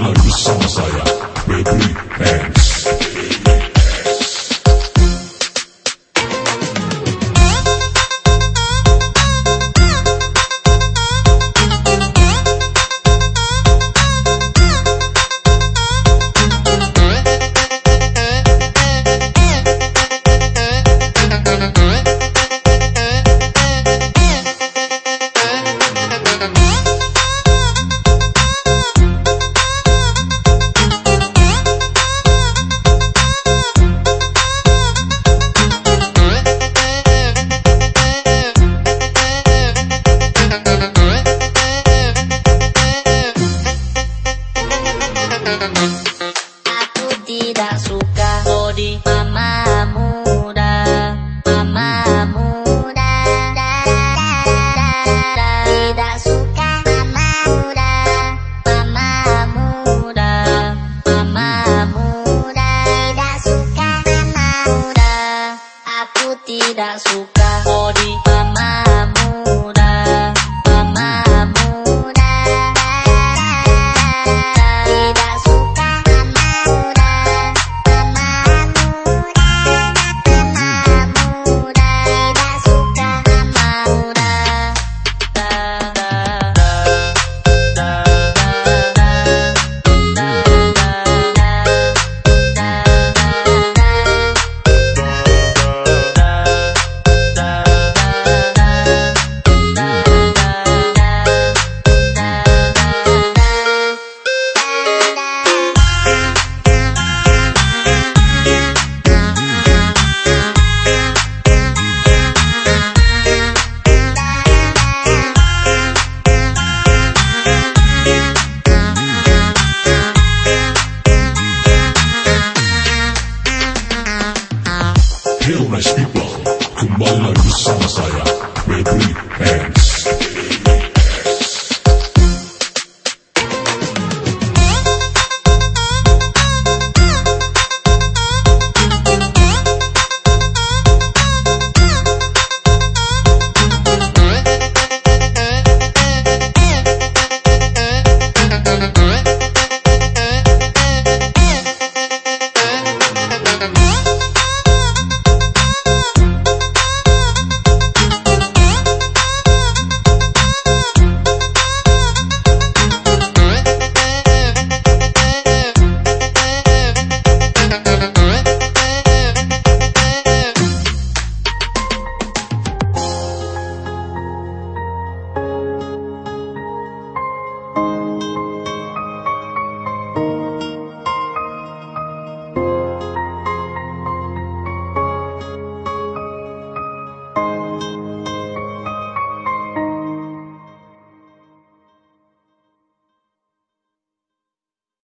kembali lagi bersama saya, Febri Hands. Tidak suka. Body mama muda, Hello nice people, kembali lagi bersama saya, Febri Hands. Thank you.